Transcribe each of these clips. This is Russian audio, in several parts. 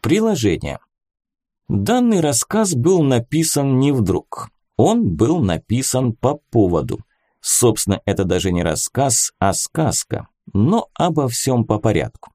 Приложение. Данный рассказ был написан не вдруг. Он был написан по поводу. Собственно, это даже не рассказ, а сказка. Но обо всем по порядку.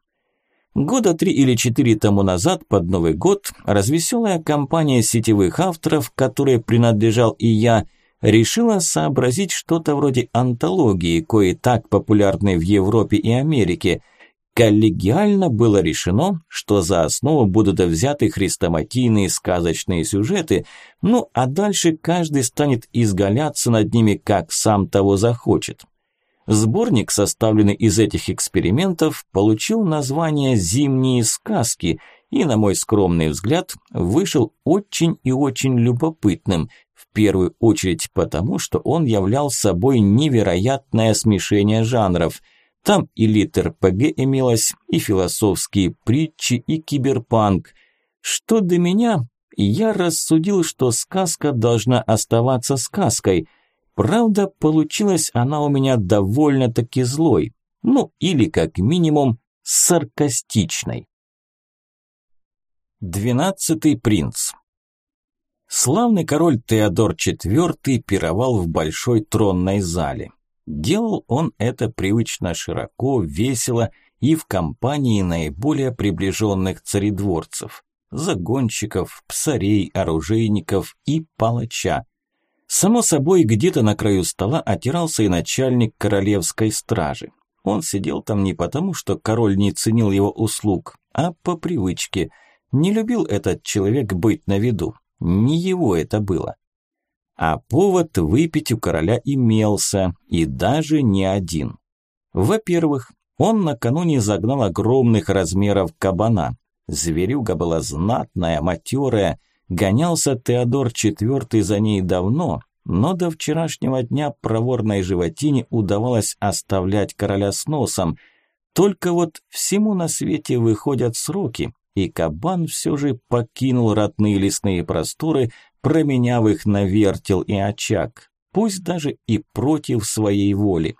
Года три или четыре тому назад, под Новый год, развеселая компания сетевых авторов, которой принадлежал и я, решила сообразить что-то вроде антологии, кое так популярной в Европе и Америке – Коллегиально было решено, что за основу будут взяты хрестоматийные сказочные сюжеты, ну а дальше каждый станет изгаляться над ними, как сам того захочет. Сборник, составленный из этих экспериментов, получил название «Зимние сказки» и, на мой скромный взгляд, вышел очень и очень любопытным, в первую очередь потому, что он являл собой невероятное смешение жанров – там и литр-ПГ имелось, и философские притчи, и киберпанк. Что до меня, я рассудил, что сказка должна оставаться сказкой. Правда, получилась она у меня довольно-таки злой. Ну, или как минимум саркастичной. Двенадцатый принц Славный король Теодор IV пировал в большой тронной зале. Делал он это привычно широко, весело и в компании наиболее приближенных царедворцев – загонщиков, псарей, оружейников и палача. Само собой, где-то на краю стола отирался и начальник королевской стражи. Он сидел там не потому, что король не ценил его услуг, а по привычке. Не любил этот человек быть на виду. Не его это было. А повод выпить у короля имелся, и даже не один. Во-первых, он накануне загнал огромных размеров кабана. Зверюга была знатная, матерая, гонялся Теодор IV за ней давно, но до вчерашнего дня проворной животине удавалось оставлять короля с носом. Только вот всему на свете выходят сроки, и кабан все же покинул родные лесные просторы, променяв их на вертел и очаг, пусть даже и против своей воли.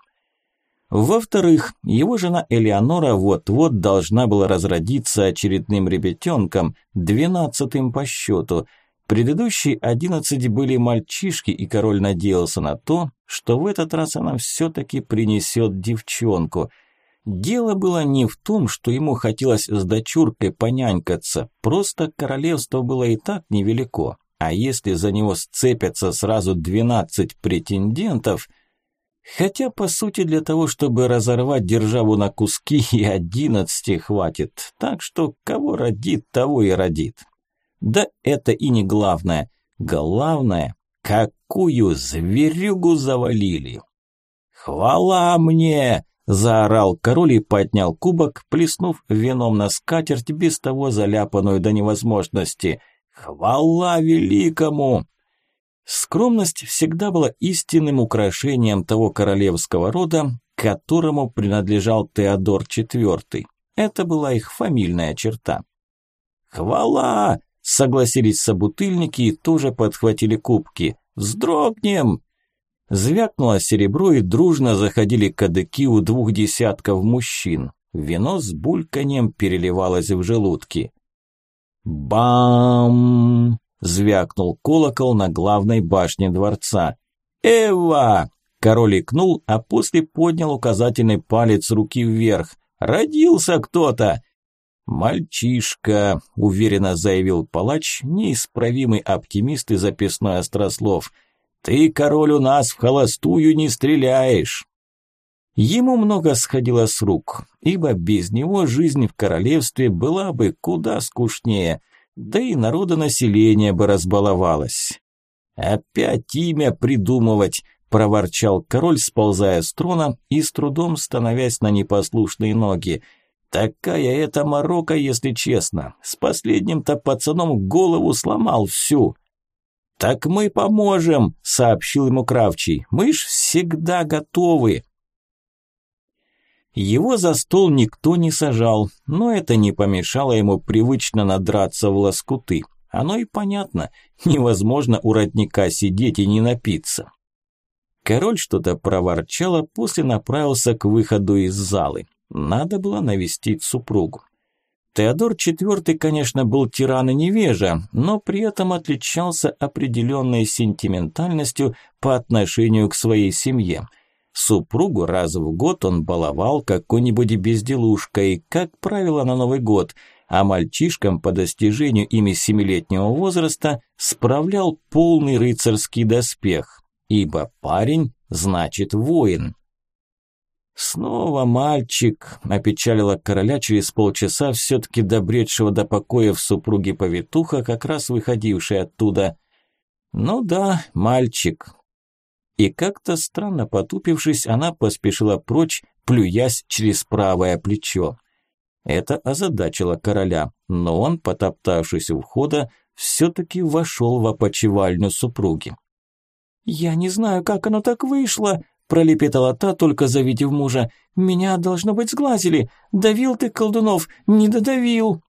Во-вторых, его жена Элеонора вот-вот должна была разродиться очередным ребятенком, двенадцатым по счету. Предыдущие одиннадцать были мальчишки, и король надеялся на то, что в этот раз она все-таки принесет девчонку – Дело было не в том, что ему хотелось с дочуркой понянькаться, просто королевство было и так невелико. А если за него сцепятся сразу двенадцать претендентов, хотя по сути для того, чтобы разорвать державу на куски и одиннадцати хватит, так что кого родит, того и родит. Да это и не главное. Главное, какую зверюгу завалили. «Хвала мне!» Заорал король и поднял кубок, плеснув вином на скатерть, без того заляпанную до невозможности. «Хвала великому!» Скромность всегда была истинным украшением того королевского рода, которому принадлежал Теодор IV. Это была их фамильная черта. «Хвала!» – согласились собутыльники и тоже подхватили кубки. «Вздрогнем!» Звякнуло серебро и дружно заходили кадыки у двух десятков мужчин. Вино с бульканьем переливалось в желудки. «Бам!» – звякнул колокол на главной башне дворца. «Эва!» – король икнул, а после поднял указательный палец руки вверх. «Родился кто-то!» «Мальчишка», – уверенно заявил палач, неисправимый оптимист и записной острослов – ты, король, у нас в холостую не стреляешь. Ему много сходило с рук, ибо без него жизнь в королевстве была бы куда скучнее, да и народонаселение бы разбаловалось. «Опять имя придумывать!» – проворчал король, сползая с трона и с трудом становясь на непослушные ноги. «Такая это морока, если честно. С последним-то пацаном голову сломал всю». «Так мы поможем», – сообщил ему Кравчий. «Мы ж всегда готовы». Его за стол никто не сажал, но это не помешало ему привычно надраться в лоскуты. Оно и понятно, невозможно у родника сидеть и не напиться. Король что-то проворчал, а после направился к выходу из залы. Надо было навестить супругу. Теодор IV, конечно, был тиран и невежа, но при этом отличался определенной сентиментальностью по отношению к своей семье. Супругу раз в год он баловал какой-нибудь безделушкой, как правило, на Новый год, а мальчишкам по достижению ими семилетнего возраста справлял полный рыцарский доспех, ибо парень значит воин. «Снова мальчик», – опечалила короля через полчаса все-таки добредшего до покоя в супруге повитуха, как раз выходившей оттуда. «Ну да, мальчик». И как-то странно потупившись, она поспешила прочь, плюясь через правое плечо. Это озадачило короля, но он, потоптавшись у входа, все-таки вошел в опочивальню супруги. «Я не знаю, как оно так вышло», Пролепетала та, только завидев мужа. «Меня, должно быть, сглазили. Давил ты, колдунов, не додавил».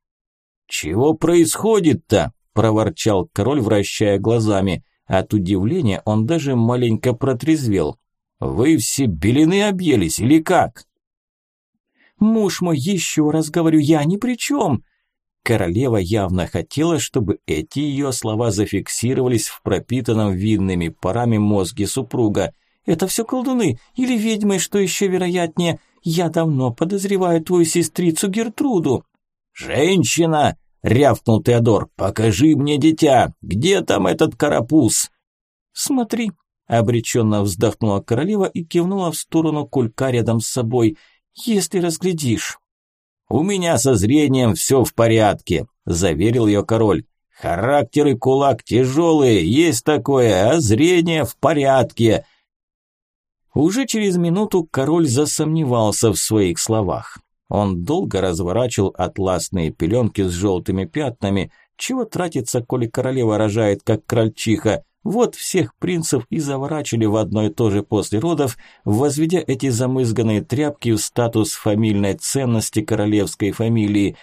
«Чего происходит-то?» – проворчал король, вращая глазами. От удивления он даже маленько протрезвел. «Вы все белины объелись или как?» «Муж мой, еще раз говорю, я ни при чем!» Королева явно хотела, чтобы эти ее слова зафиксировались в пропитанном винными парами мозге супруга – это все колдуны или ведьмы, что еще вероятнее. Я давно подозреваю твою сестрицу Гертруду». «Женщина!» – рявкнул Теодор. «Покажи мне дитя! Где там этот карапуз?» «Смотри!» – обреченно вздохнула королева и кивнула в сторону кулька рядом с собой. «Если разглядишь». «У меня со зрением все в порядке», – заверил ее король. «Характер и кулак тяжелые, есть такое, а зрение в порядке. Уже через минуту король засомневался в своих словах. Он долго разворачивал атласные пеленки с желтыми пятнами. Чего тратиться, коли королева рожает, как крольчиха? Вот всех принцев и заворачивали в одно и то же после родов, возведя эти замызганные тряпки в статус фамильной ценности королевской фамилии.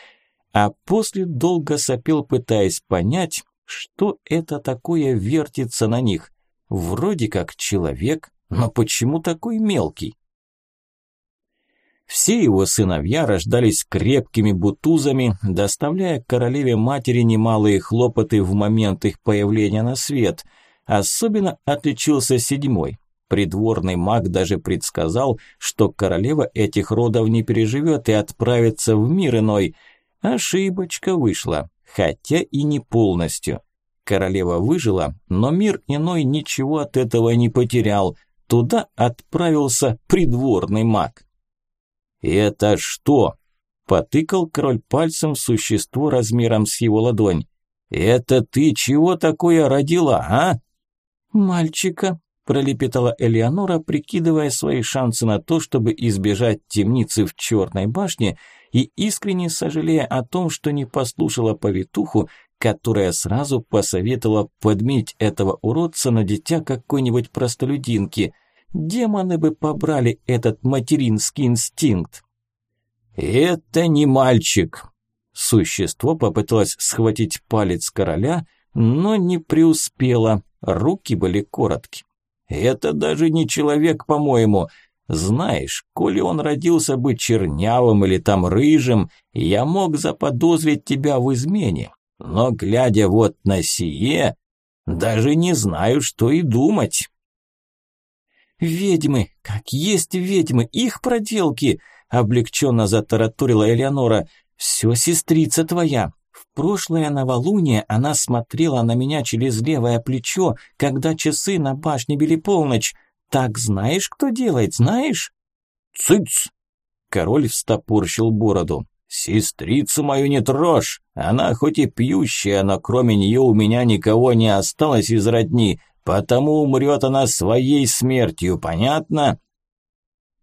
А после долго сопел, пытаясь понять, что это такое вертится на них. Вроде как человек, но почему такой мелкий? Все его сыновья рождались крепкими бутузами, доставляя королеве-матери немалые хлопоты в момент их появления на свет. Особенно отличился седьмой. Придворный маг даже предсказал, что королева этих родов не переживет и отправится в мир иной. Ошибочка вышла, хотя и не полностью. Королева выжила, но мир иной ничего от этого не потерял – Туда отправился придворный маг. «Это что?» – потыкал король пальцем в существо размером с его ладонь. «Это ты чего такое родила, а?» «Мальчика», – пролепетала Элеонора, прикидывая свои шансы на то, чтобы избежать темницы в Черной башне и искренне сожалея о том, что не послушала повитуху, которая сразу посоветовала подменить этого уродца на дитя какой-нибудь простолюдинки. Демоны бы побрали этот материнский инстинкт. «Это не мальчик!» Существо попыталось схватить палец короля, но не преуспело, руки были коротки. «Это даже не человек, по-моему. Знаешь, коли он родился бы чернявым или там рыжим, я мог заподозрить тебя в измене. Но, глядя вот на сие, даже не знаю, что и думать. «Ведьмы! Как есть ведьмы! Их проделки!» облегченно затараторила Элеонора. «Все сестрица твоя. В прошлое новолуние она смотрела на меня через левое плечо, когда часы на башне били полночь. Так знаешь, кто делает, знаешь?» «Цыц!» Король встопорщил бороду. «Сестрицу мою не трожь! Она хоть и пьющая, но кроме нее у меня никого не осталось из родни, потому умрет она своей смертью, понятно?»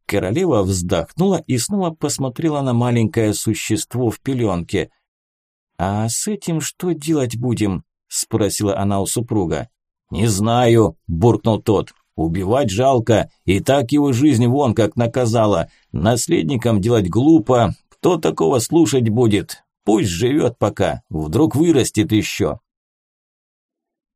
Королева вздохнула и снова посмотрела на маленькое существо в пеленке. «А с этим что делать будем?» – спросила она у супруга. «Не знаю», – буркнул тот. «Убивать жалко, и так его жизнь вон как наказала. Наследникам делать глупо, кто такого слушать будет? Пусть живет пока, вдруг вырастет еще.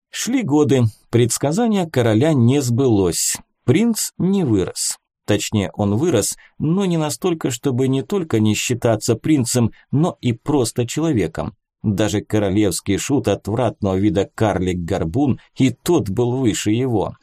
Шли годы, предсказание короля не сбылось, принц не вырос. Точнее, он вырос, но не настолько, чтобы не только не считаться принцем, но и просто человеком. Даже королевский шут отвратного вида карлик-горбун, и тот был выше его.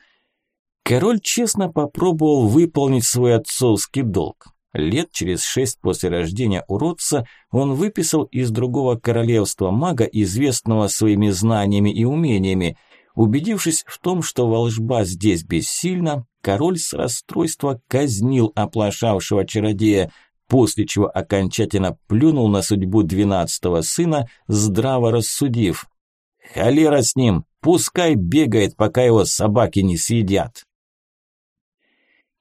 Король честно попробовал выполнить свой отцовский долг. Лет через шесть после рождения уродца он выписал из другого королевства мага, известного своими знаниями и умениями. Убедившись в том, что волжба здесь бессильна, король с расстройства казнил оплошавшего чародея, после чего окончательно плюнул на судьбу двенадцатого сына, здраво рассудив. «Холера с ним, пускай бегает, пока его собаки не съедят»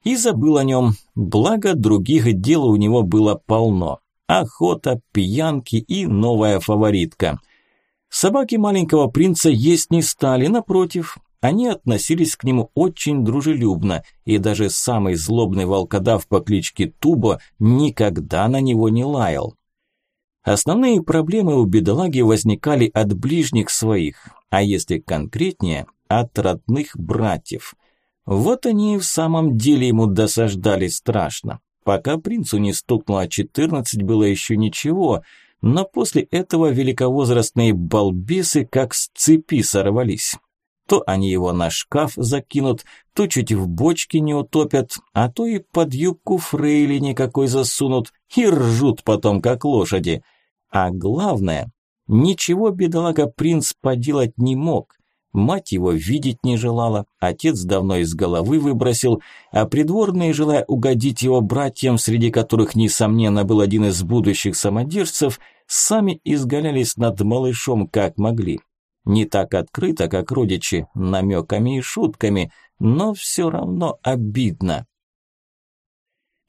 и забыл о нем, благо других дел у него было полно. Охота, пьянки и новая фаворитка. Собаки маленького принца есть не стали, напротив, они относились к нему очень дружелюбно, и даже самый злобный волкодав по кличке Тубо никогда на него не лаял. Основные проблемы у бедолаги возникали от ближних своих, а если конкретнее, от родных братьев. Вот они и в самом деле ему досаждали страшно. Пока принцу не стукнуло 14, было еще ничего, но после этого великовозрастные балбесы как с цепи сорвались. То они его на шкаф закинут, то чуть в бочке не утопят, а то и под юбку фрейли никакой засунут и ржут потом, как лошади. А главное, ничего бедолага принц поделать не мог. Мать его видеть не желала, отец давно из головы выбросил, а придворные, желая угодить его братьям, среди которых, несомненно, был один из будущих самодержцев, сами изгалялись над малышом как могли. Не так открыто, как родичи, намеками и шутками, но все равно обидно.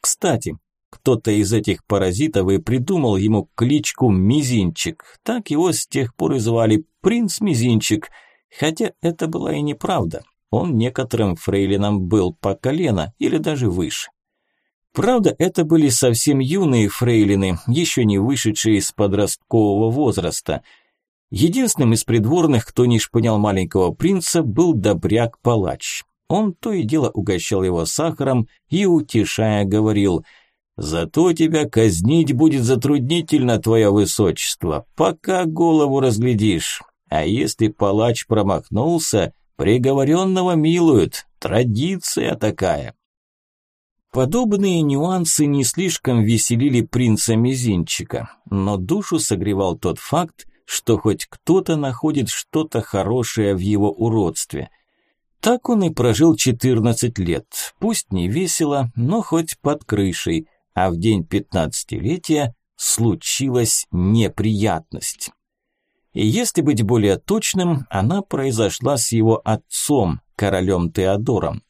Кстати, кто-то из этих паразитов и придумал ему кличку Мизинчик. Так его с тех пор и звали Принц Мизинчик – Хотя это была и неправда. Он некоторым фрейлинам был по колено или даже выше. Правда, это были совсем юные фрейлины, еще не вышедшие из подросткового возраста. Единственным из придворных, кто не шпынял маленького принца, был добряк-палач. Он то и дело угощал его сахаром и, утешая, говорил «Зато тебя казнить будет затруднительно, твое высочество, пока голову разглядишь». А если палач промахнулся, приговоренного милуют. Традиция такая. Подобные нюансы не слишком веселили принца Мизинчика, но душу согревал тот факт, что хоть кто-то находит что-то хорошее в его уродстве. Так он и прожил 14 лет, пусть не весело, но хоть под крышей, а в день пятнадцатилетия случилась неприятность. И если быть более точным, она произошла с его отцом, королем Теодором.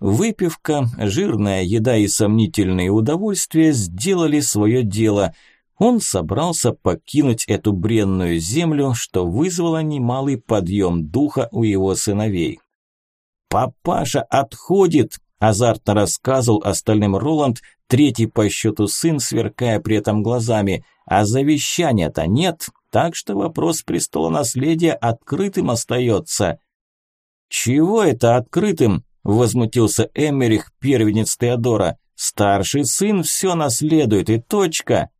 Выпивка, жирная еда и сомнительные удовольствия сделали свое дело. Он собрался покинуть эту бренную землю, что вызвало немалый подъем духа у его сыновей. «Папаша отходит!» – азартно рассказывал остальным Роланд, третий по счету сын, сверкая при этом глазами. «А завещания-то нет, так что вопрос престола наследия открытым остается. «Чего это открытым?» – возмутился Эмерих, первенец Теодора. «Старший сын все наследует и точка».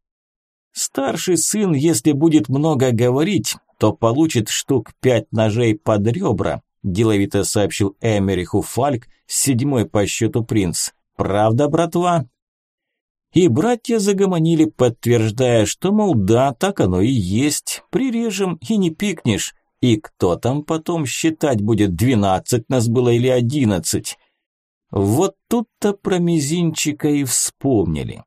«Старший сын, если будет много говорить, то получит штук пять ножей под ребра», – деловито сообщил Эмериху Фальк, седьмой по счету принц. «Правда, братва?» И братья загомонили, подтверждая, что, мол, да, так оно и есть, прирежем и не пикнешь. И кто там потом считать будет, двенадцать нас было или одиннадцать? Вот тут-то про мизинчика и вспомнили.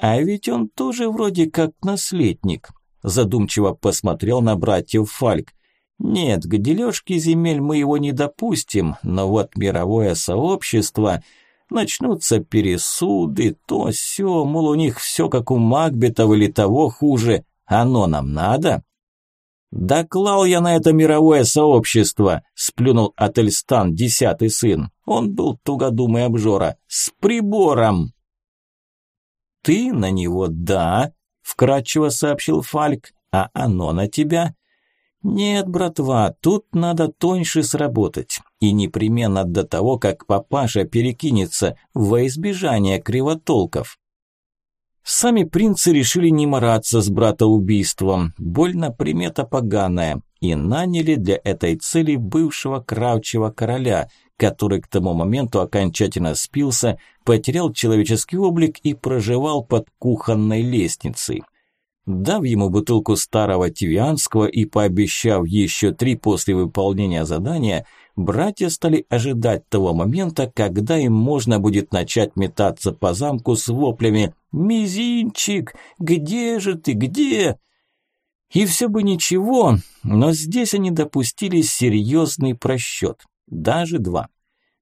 А ведь он тоже вроде как наследник. Задумчиво посмотрел на братьев Фальк. Нет, к дележке земель мы его не допустим, но вот мировое сообщество – Начнутся пересуды, то все, мол, у них все как у Макбетов или того хуже. Оно нам надо? «Да клал я на это мировое сообщество», – сплюнул Ательстан, десятый сын. Он был тугодумый обжора. «С прибором!» «Ты на него, да», – вкратчиво сообщил Фальк. «А оно на тебя?» «Нет, братва, тут надо тоньше сработать. и непременно до того, как папаша перекинется во избежание кривотолков. Сами принцы решили не мараться с братоубийством, больно примета поганая, и наняли для этой цели бывшего кравчего короля, который к тому моменту окончательно спился, потерял человеческий облик и проживал под кухонной лестницей. Дав ему бутылку старого тивианского и пообещав еще три после выполнения задания, братья стали ожидать того момента, когда им можно будет начать метаться по замку с воплями «Мизинчик, где же ты, где?» И все бы ничего, но здесь они допустили серьезный просчет, даже два.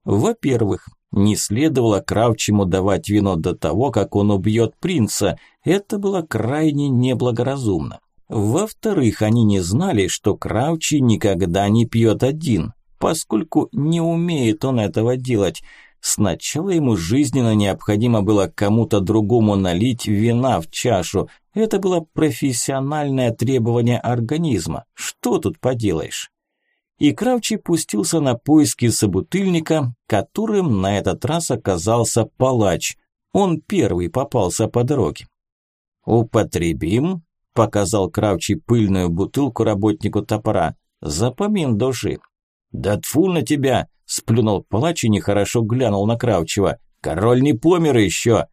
Во-первых, не следовало Кравчему давать вино до того, как он убьет принца. Это было крайне неблагоразумно. Во-вторых, они не знали, что Кравчий никогда не пьет один, поскольку не умеет он этого делать. Сначала ему жизненно необходимо было кому-то другому налить вина в чашу. Это было профессиональное требование организма. Что тут поделаешь? И Кравчий пустился на поиски собутыльника, которым на этот раз оказался палач. Он первый попался по дороге. «Употребим?» – показал Кравчий пыльную бутылку работнику топора. «Запомин души». «Да тфу на тебя!» – сплюнул палач и нехорошо глянул на Кравчева. «Король не помер еще!»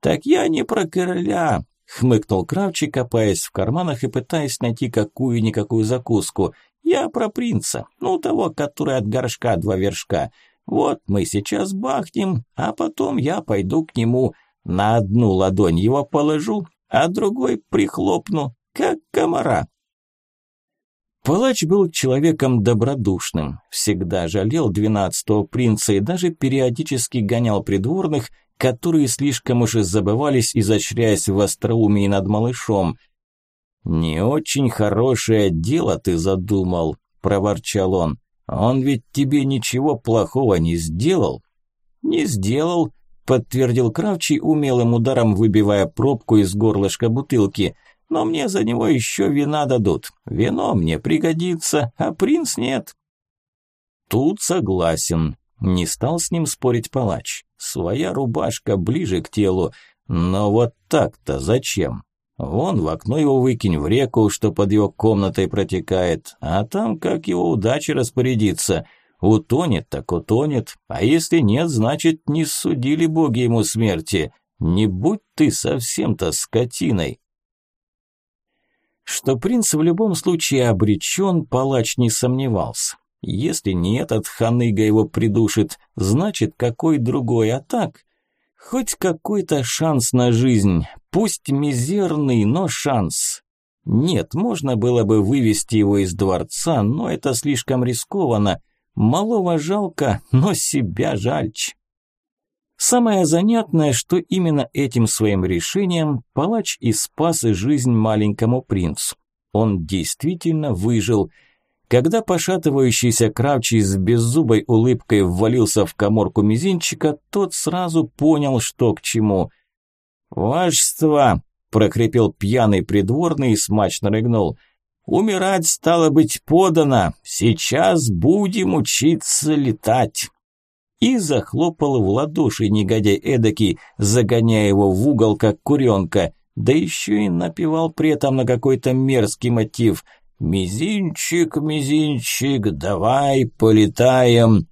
«Так я не про короля!» – хмыкнул Кравчий, копаясь в карманах и пытаясь найти какую-никакую закуску – я про принца, ну того, который от горшка два вершка. Вот мы сейчас бахнем, а потом я пойду к нему, на одну ладонь его положу, а другой прихлопну, как комара. Палач был человеком добродушным, всегда жалел двенадцатого принца и даже периодически гонял придворных, которые слишком уже забывались, изощряясь в остроумии над малышом – «Не очень хорошее дело ты задумал», – проворчал он. «Он ведь тебе ничего плохого не сделал?» «Не сделал», – подтвердил Кравчий умелым ударом, выбивая пробку из горлышка бутылки. «Но мне за него еще вина дадут. Вино мне пригодится, а принц нет». Тут согласен. Не стал с ним спорить палач. Своя рубашка ближе к телу. Но вот так-то зачем? Вон в окно его выкинь в реку, что под его комнатой протекает, а там как его удача распорядиться. Утонет так утонет, а если нет, значит не судили боги ему смерти. Не будь ты совсем-то скотиной. Что принц в любом случае обречен, палач не сомневался. Если не этот ханыга его придушит, значит какой другой, а так... Хоть какой-то шанс на жизнь, пусть мизерный, но шанс. Нет, можно было бы вывести его из дворца, но это слишком рискованно. Малого жалко, но себя жальче. Самое занятное, что именно этим своим решением палач и спас жизнь маленькому принцу. Он действительно выжил – когда пошатывающийся Кравчий с беззубой улыбкой ввалился в коморку мизинчика, тот сразу понял, что к чему. «Вашество!» – прокрепел пьяный придворный и смачно рыгнул. «Умирать стало быть подано! Сейчас будем учиться летать!» И захлопал в ладоши негодяй эдакий, загоняя его в угол, как куренка, да еще и напевал при этом на какой-то мерзкий мотив – «Мизинчик, мизинчик, давай полетаем!»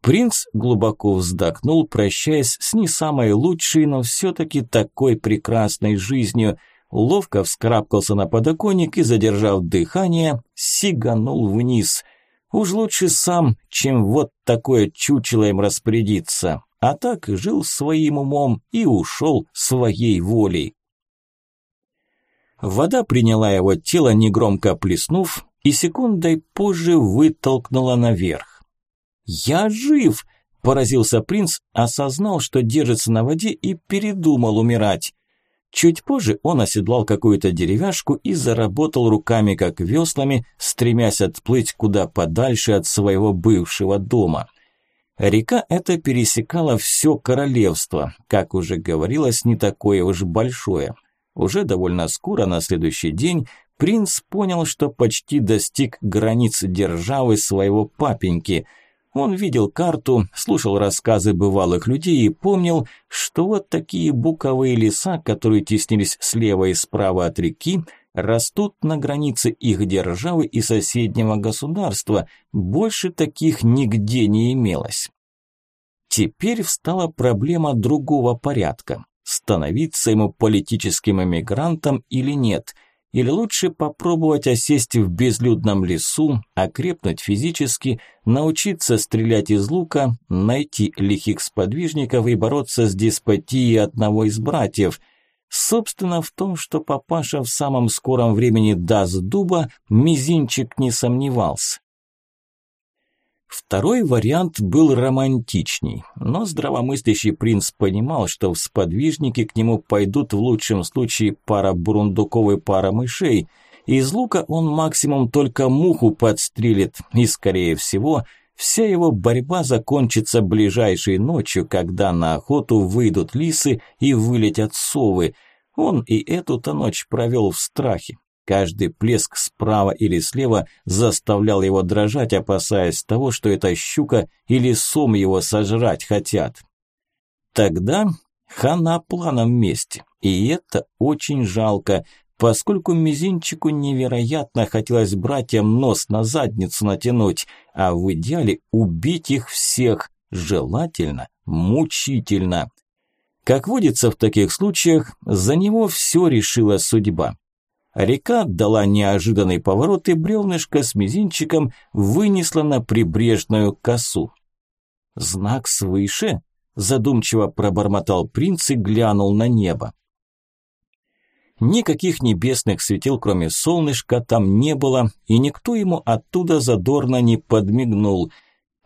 Принц глубоко вздохнул, прощаясь с не самой лучшей, но все-таки такой прекрасной жизнью, ловко вскарабкался на подоконник и, задержав дыхание, сиганул вниз. Уж лучше сам, чем вот такое чучело им распорядиться. А так жил своим умом и ушел своей волей. Вода приняла его тело, негромко плеснув, и секундой позже вытолкнула наверх. «Я жив!» – поразился принц, осознал, что держится на воде и передумал умирать. Чуть позже он оседлал какую-то деревяшку и заработал руками, как веслами, стремясь отплыть куда подальше от своего бывшего дома. Река эта пересекала все королевство, как уже говорилось, не такое уж большое. Уже довольно скоро, на следующий день, принц понял, что почти достиг границ державы своего папеньки. Он видел карту, слушал рассказы бывалых людей и помнил, что вот такие буковые леса, которые теснились слева и справа от реки, растут на границе их державы и соседнего государства. Больше таких нигде не имелось. Теперь встала проблема другого порядка. Становиться ему политическим эмигрантом или нет – или лучше попробовать осесть в безлюдном лесу, окрепнуть физически, научиться стрелять из лука, найти лихих сподвижников и бороться с деспотией одного из братьев. Собственно, в том, что папаша в самом скором времени даст дуба, мизинчик не сомневался. Второй вариант был романтичней, но здравомыслящий принц понимал, что в сподвижники к нему пойдут в лучшем случае пара бурундуков и пара мышей. Из лука он максимум только муху подстрелит, и, скорее всего, вся его борьба закончится ближайшей ночью, когда на охоту выйдут лисы и вылетят совы. Он и эту-то ночь провел в страхе. Каждый плеск справа или слева заставлял его дрожать, опасаясь того, что эта щука или сом его сожрать хотят. Тогда хана планом месте, и это очень жалко, поскольку мизинчику невероятно хотелось братьям нос на задницу натянуть, а в идеале убить их всех, желательно, мучительно. Как водится в таких случаях, за него все решила судьба. Река дала неожиданный поворот, и бревнышко с мизинчиком вынесла на прибрежную косу. «Знак свыше?» – задумчиво пробормотал принц и глянул на небо. Никаких небесных светил, кроме солнышка, там не было, и никто ему оттуда задорно не подмигнул.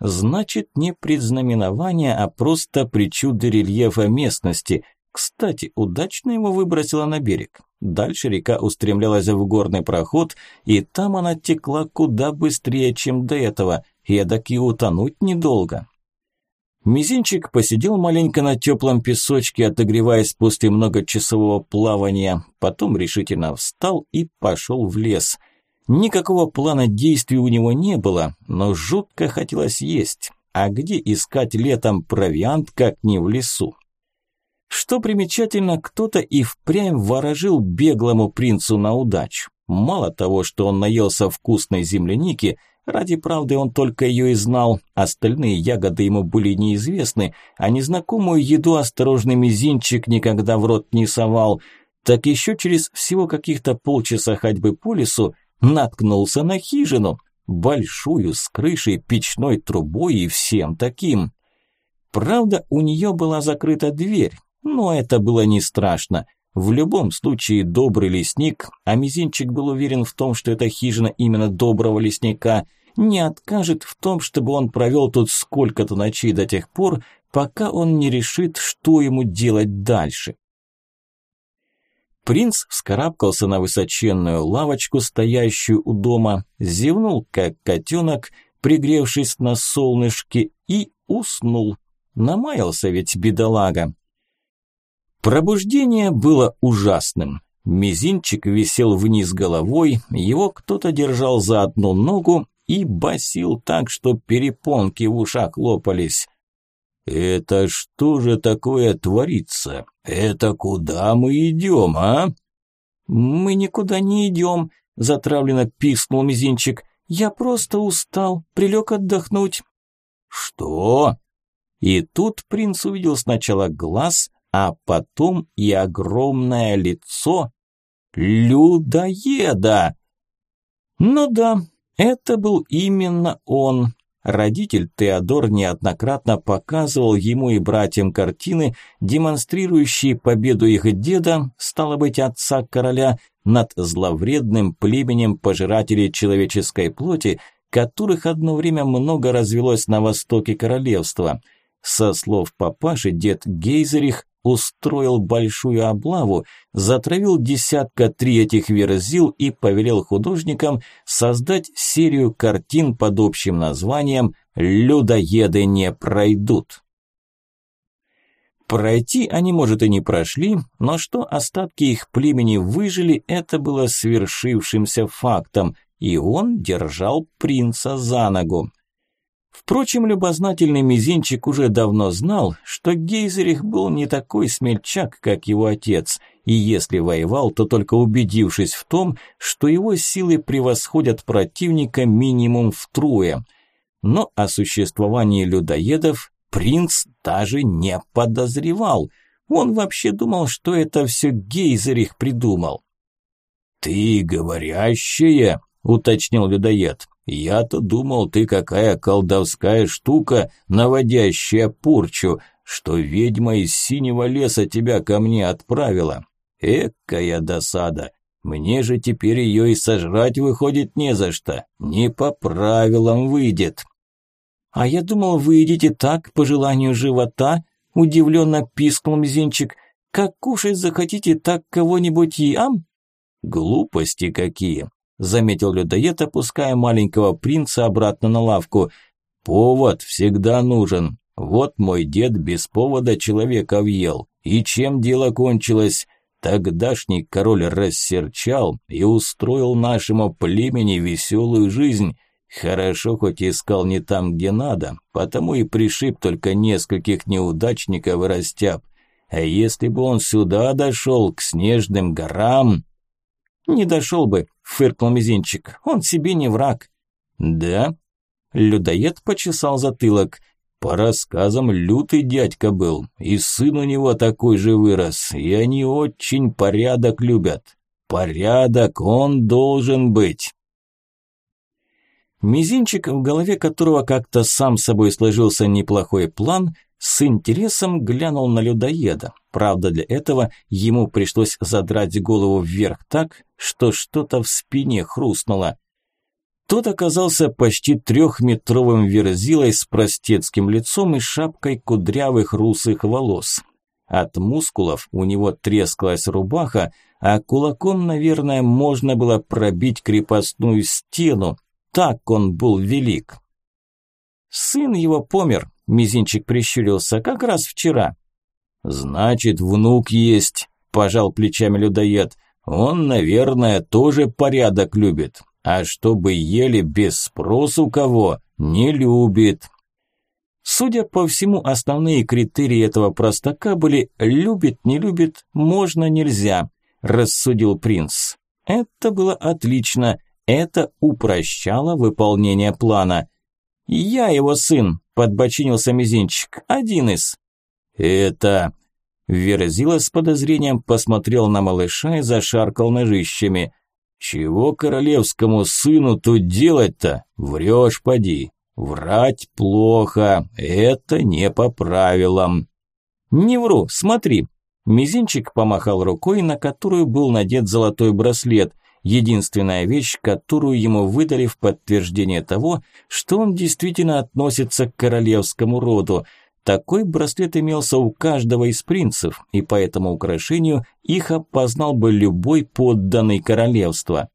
Значит, не предзнаменование, а просто причуды рельефа местности. Кстати, удачно его выбросило на берег. Дальше река устремлялась в горный проход, и там она текла куда быстрее, чем до этого, эдак и утонуть недолго. Мизинчик посидел маленько на теплом песочке, отогреваясь после многочасового плавания, потом решительно встал и пошел в лес. Никакого плана действий у него не было, но жутко хотелось есть. А где искать летом провиант, как не в лесу? Что примечательно, кто-то и впрямь ворожил беглому принцу на удачу. Мало того, что он наелся вкусной земляники, ради правды он только ее и знал, остальные ягоды ему были неизвестны, а незнакомую еду осторожный мизинчик никогда в рот не совал, так еще через всего каких-то полчаса ходьбы по лесу наткнулся на хижину, большую, с крышей, печной трубой и всем таким. Правда, у нее была закрыта дверь, но это было не страшно. В любом случае добрый лесник, а Мизинчик был уверен в том, что это хижина именно доброго лесника, не откажет в том, чтобы он провел тут сколько-то ночей до тех пор, пока он не решит, что ему делать дальше. Принц вскарабкался на высоченную лавочку, стоящую у дома, зевнул, как котенок, пригревшись на солнышке, и уснул. Намаялся ведь бедолага. Пробуждение было ужасным. Мизинчик висел вниз головой, его кто-то держал за одну ногу и басил так, что перепонки в ушах лопались. «Это что же такое творится? Это куда мы идем, а?» «Мы никуда не идем», – затравленно пискнул Мизинчик. «Я просто устал, прилег отдохнуть». «Что?» И тут принц увидел сначала глаз, а потом и огромное лицо людоеда. Ну да, это был именно он. Родитель Теодор неоднократно показывал ему и братьям картины, демонстрирующие победу их деда, стало быть, отца короля, над зловредным племенем пожирателей человеческой плоти, которых одно время много развелось на востоке королевства. Со слов папаши, дед Гейзерих устроил большую облаву, затравил десятка три этих верзил и повелел художникам создать серию картин под общим названием «Людоеды не пройдут». Пройти они, может, и не прошли, но что остатки их племени выжили, это было свершившимся фактом, и он держал принца за ногу. Впрочем, любознательный мизинчик уже давно знал, что Гейзерих был не такой смельчак, как его отец, и если воевал, то только убедившись в том, что его силы превосходят противника минимум втрое. Но о существовании людоедов принц даже не подозревал. Он вообще думал, что это все Гейзерих придумал. «Ты говорящая?» – уточнил людоед. Я-то думал, ты какая колдовская штука, наводящая порчу, что ведьма из синего леса тебя ко мне отправила. Экая досада. Мне же теперь ее и сожрать выходит не за что. Не по правилам выйдет. А я думал, вы едите так, по желанию живота, удивленно пискнул мизинчик. Как кушать захотите, так кого-нибудь и ам? Глупости какие заметил людоед, опуская маленького принца обратно на лавку. Повод всегда нужен. Вот мой дед без повода человека въел. И чем дело кончилось? Тогдашний король рассерчал и устроил нашему племени веселую жизнь. Хорошо, хоть искал не там, где надо, потому и пришиб только нескольких неудачников и растяб. А если бы он сюда дошел, к снежным горам... Не дошел бы, фыркнул мизинчик. Он себе не враг. Да? Людоед почесал затылок. По рассказам, лютый дядька был, и сын у него такой же вырос, и они очень порядок любят. Порядок он должен быть. Мизинчик, в голове которого как-то сам собой сложился неплохой план, с интересом глянул на людоеда. Правда, для этого ему пришлось задрать голову вверх так, что что-то в спине хрустнуло. Тот оказался почти трехметровым верзилой с простецким лицом и шапкой кудрявых русых волос. От мускулов у него трескалась рубаха, а кулаком, наверное, можно было пробить крепостную стену. Так он был велик. Сын его помер, Мизинчик прищурился, как раз вчера. Значит, внук есть, пожал плечами людоед. Он, наверное, тоже порядок любит. А чтобы ели без спросу кого, не любит. Судя по всему, основные критерии этого простака были «любит, не любит, можно, нельзя», – рассудил принц. Это было отлично, это упрощало выполнение плана. «Я его сын», подбочинился мизинчик. Один из. Это... Верзила с подозрением посмотрел на малыша и зашаркал ножищами. «Чего королевскому сыну тут делать-то? Врешь, поди. Врать плохо. Это не по правилам». «Не вру, смотри». Мизинчик помахал рукой, на которую был надет золотой браслет – единственная вещь, которую ему выдали в подтверждение того, что он действительно относится к королевскому роду. Такой браслет имелся у каждого из принцев, и по этому украшению их опознал бы любой подданный королевства.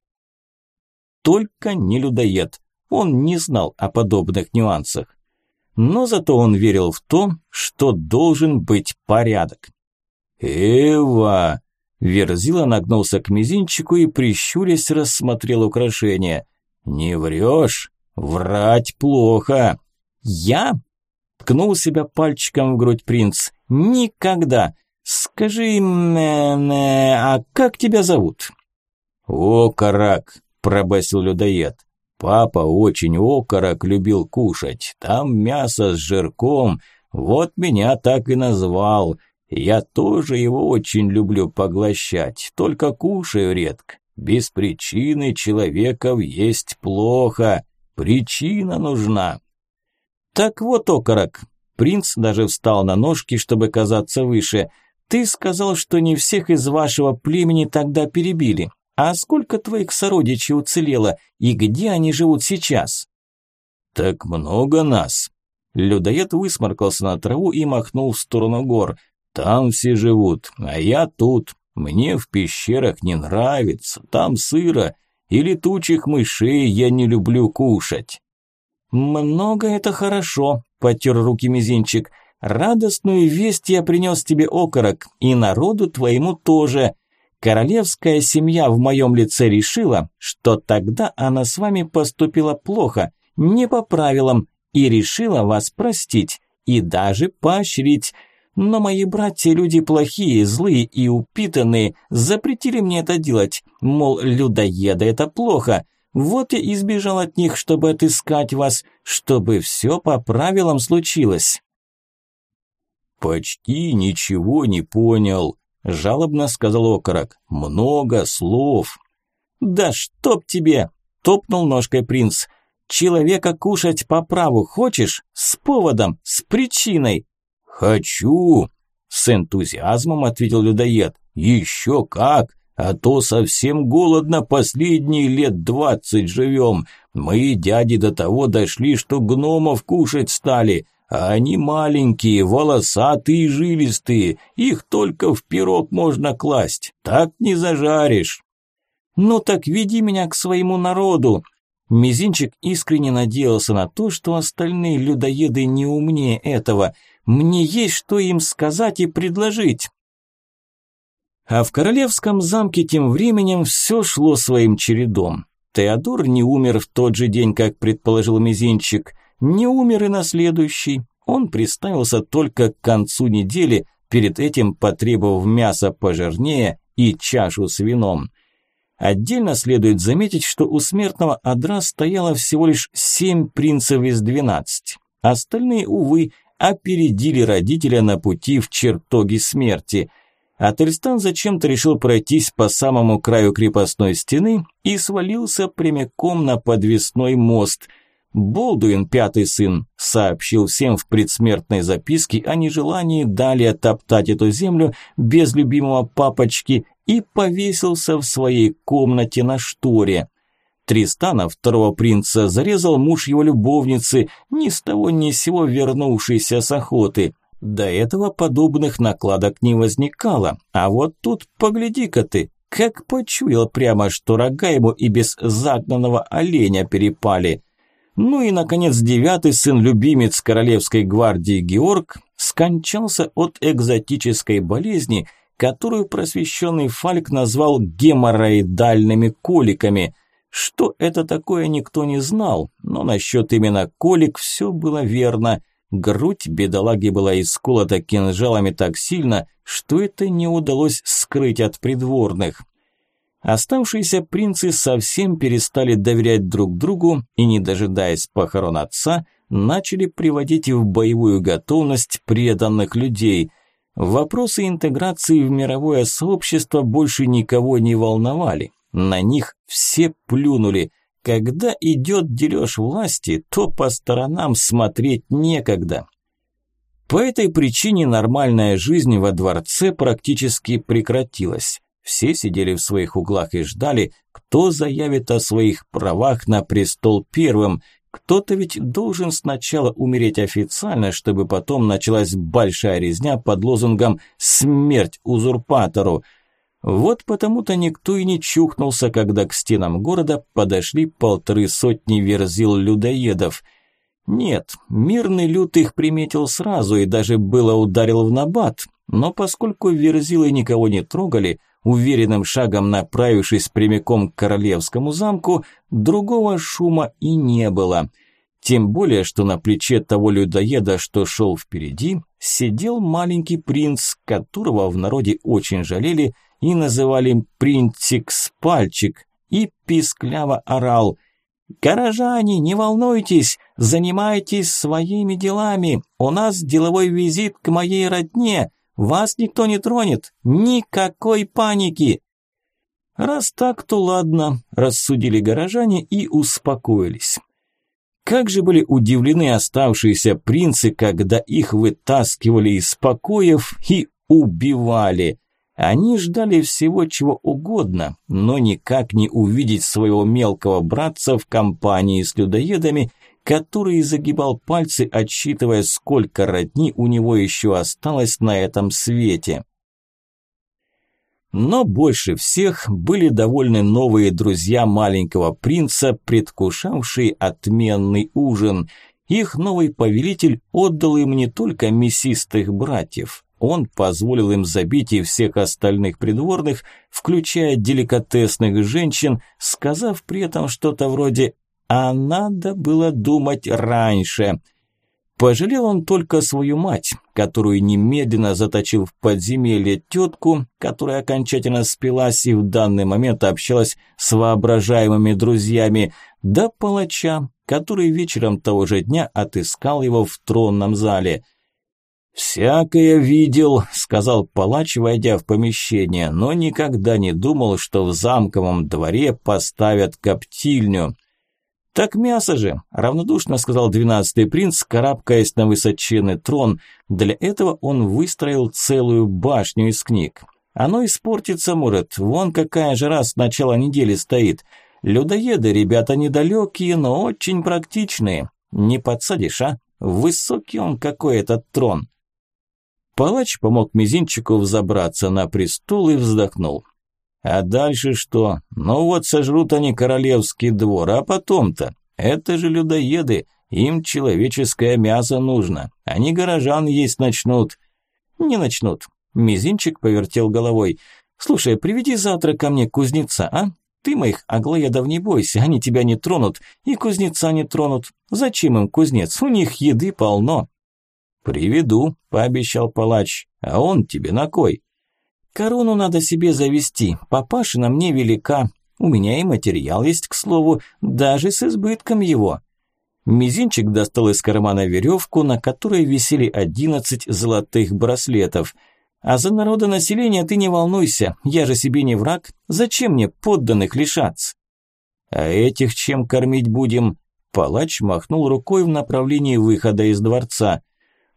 Только не людоед, он не знал о подобных нюансах. Но зато он верил в то, что должен быть порядок. «Эва!» Верзила нагнулся к мизинчику и, прищурясь, рассмотрел украшение. «Не врешь? Врать плохо!» «Я?» – ткнул себя пальчиком в грудь принц. «Никогда! Скажи, мне, а как тебя зовут?» «Окорок», – пробасил людоед. «Папа очень окорок любил кушать. Там мясо с жирком. Вот меня так и назвал. Я тоже его очень люблю поглощать, только кушаю редко. Без причины человеков есть плохо. Причина нужна. Так вот, окорок. Принц даже встал на ножки, чтобы казаться выше. Ты сказал, что не всех из вашего племени тогда перебили. А сколько твоих сородичей уцелело и где они живут сейчас? Так много нас. Людоед высморкался на траву и махнул в сторону гор. Там все живут, а я тут. Мне в пещерах не нравится, там сыро, и летучих мышей я не люблю кушать». «Много это хорошо», – потер руки мизинчик. «Радостную весть я принес тебе, окорок, и народу твоему тоже. Королевская семья в моем лице решила, что тогда она с вами поступила плохо, не по правилам, и решила вас простить и даже поощрить. Но мои братья люди плохие, злые и упитанные, запретили мне это делать. Мол, людоеды это плохо. Вот я избежал от них, чтобы отыскать вас, чтобы все по правилам случилось. Почти ничего не понял, жалобно сказал окорок. Много слов. Да чтоб тебе, топнул ножкой принц. Человека кушать по праву хочешь? С поводом, с причиной. Хочу, с энтузиазмом ответил людоед. Еще как, а то совсем голодно последние лет двадцать живем. Мои дяди до того дошли, что гномов кушать стали, а они маленькие, волосатые и жилистые, их только в пирог можно класть, так не зажаришь. «Ну так веди меня к своему народу!» Мизинчик искренне надеялся на то, что остальные людоеды не умнее этого. «Мне есть что им сказать и предложить!» А в королевском замке тем временем все шло своим чередом. Теодор не умер в тот же день, как предположил Мизинчик, не умер и на следующий. Он приставился только к концу недели, перед этим потребовав мяса пожирнее и чашу с вином. Отдельно следует заметить, что у смертного адра стояло всего лишь семь принцев из двенадцати. Остальные, увы, опередили родителя на пути в чертоги смерти. Ательстан зачем-то решил пройтись по самому краю крепостной стены и свалился прямиком на подвесной мост. Болдуин, пятый сын, сообщил всем в предсмертной записке о нежелании далее топтать эту землю без любимого папочки и повесился в своей комнате на шторе. Тристана, второго принца, зарезал муж его любовницы, ни с того ни с сего вернувшийся с охоты. До этого подобных накладок не возникало, а вот тут погляди-ка ты, как почуял прямо, что рога ему и без загнанного оленя перепали. Ну и, наконец, девятый сын-любимец королевской гвардии Георг скончался от экзотической болезни – которую просвещенный Фальк назвал геморроидальными коликами. Что это такое, никто не знал, но насчет именно колик все было верно. Грудь бедолаги была исколота кинжалами так сильно, что это не удалось скрыть от придворных. Оставшиеся принцы совсем перестали доверять друг другу и, не дожидаясь похорон отца, начали приводить в боевую готовность преданных людей – Вопросы интеграции в мировое сообщество больше никого не волновали. На них все плюнули. Когда идет дележ власти, то по сторонам смотреть некогда. По этой причине нормальная жизнь во дворце практически прекратилась. Все сидели в своих углах и ждали, кто заявит о своих правах на престол первым, кто-то ведь должен сначала умереть официально, чтобы потом началась большая резня под лозунгом «Смерть узурпатору». Вот потому-то никто и не чухнулся, когда к стенам города подошли полторы сотни верзил людоедов. Нет, мирный люд их приметил сразу и даже было ударил в набат, но поскольку верзилы никого не трогали – уверенным шагом направившись прямиком к королевскому замку, другого шума и не было. Тем более, что на плече того людоеда, что шел впереди, сидел маленький принц, которого в народе очень жалели и называли «принцик-спальчик», и пискляво орал «Горожане, не волнуйтесь, занимайтесь своими делами, у нас деловой визит к моей родне, вас никто не тронет, никакой паники. Раз так, то ладно, рассудили горожане и успокоились. Как же были удивлены оставшиеся принцы, когда их вытаскивали из покоев и убивали. Они ждали всего чего угодно, но никак не увидеть своего мелкого братца в компании с людоедами который загибал пальцы, отсчитывая, сколько родни у него еще осталось на этом свете. Но больше всех были довольны новые друзья маленького принца, предвкушавшие отменный ужин. Их новый повелитель отдал им не только мясистых братьев, он позволил им забить и всех остальных придворных, включая деликатесных женщин, сказав при этом что-то вроде А надо было думать раньше. Пожалел он только свою мать, которую немедленно заточил в подземелье тетку, которая окончательно спилась и в данный момент общалась с воображаемыми друзьями, да палача, который вечером того же дня отыскал его в тронном зале. «Всякое видел», – сказал палач, войдя в помещение, но никогда не думал, что в замковом дворе поставят коптильню. «Так мясо же», – равнодушно сказал двенадцатый принц, карабкаясь на высоченный трон. Для этого он выстроил целую башню из книг. «Оно испортиться может, вон какая жара с начала недели стоит. Людоеды, ребята недалекие, но очень практичные. Не подсадишь, а? Высокий он какой этот трон». Палач помог мизинчику взобраться на престол и вздохнул. А дальше что? Ну вот сожрут они королевский двор, а потом-то? Это же людоеды, им человеческое мясо нужно. Они горожан есть начнут. Не начнут. Мизинчик повертел головой. Слушай, приведи завтра ко мне кузнеца, а? Ты моих аглоедов не бойся, они тебя не тронут, и кузнеца не тронут. Зачем им кузнец? У них еды полно. Приведу, пообещал палач. А он тебе на кой? Корону надо себе завести, папашина мне велика. У меня и материал есть, к слову, даже с избытком его. Мизинчик достал из кармана веревку, на которой висели одиннадцать золотых браслетов. А за народонаселение ты не волнуйся, я же себе не враг, зачем мне подданных лишаться? А этих чем кормить будем? Палач махнул рукой в направлении выхода из дворца.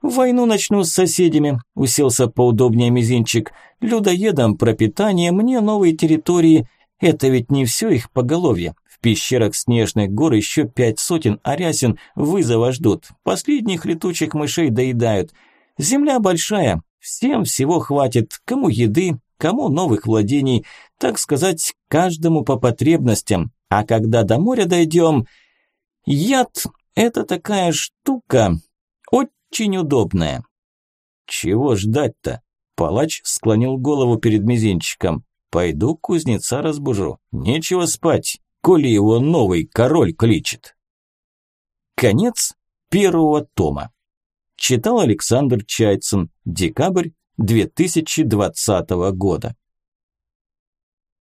«Войну начну с соседями», – уселся поудобнее мизинчик. «Людоедам пропитание, мне новые территории. Это ведь не все их поголовье. В пещерах снежных гор еще пять сотен арясин вызова ждут. Последних летучих мышей доедают. Земля большая, всем всего хватит. Кому еды, кому новых владений. Так сказать, каждому по потребностям. А когда до моря дойдем... Яд – это такая штука, очень удобная. Чего ждать-то? Палач склонил голову перед мизинчиком. Пойду кузнеца разбужу. Нечего спать, коли его новый король кличет. Конец первого тома. Читал Александр Чайцин. Декабрь 2020 года.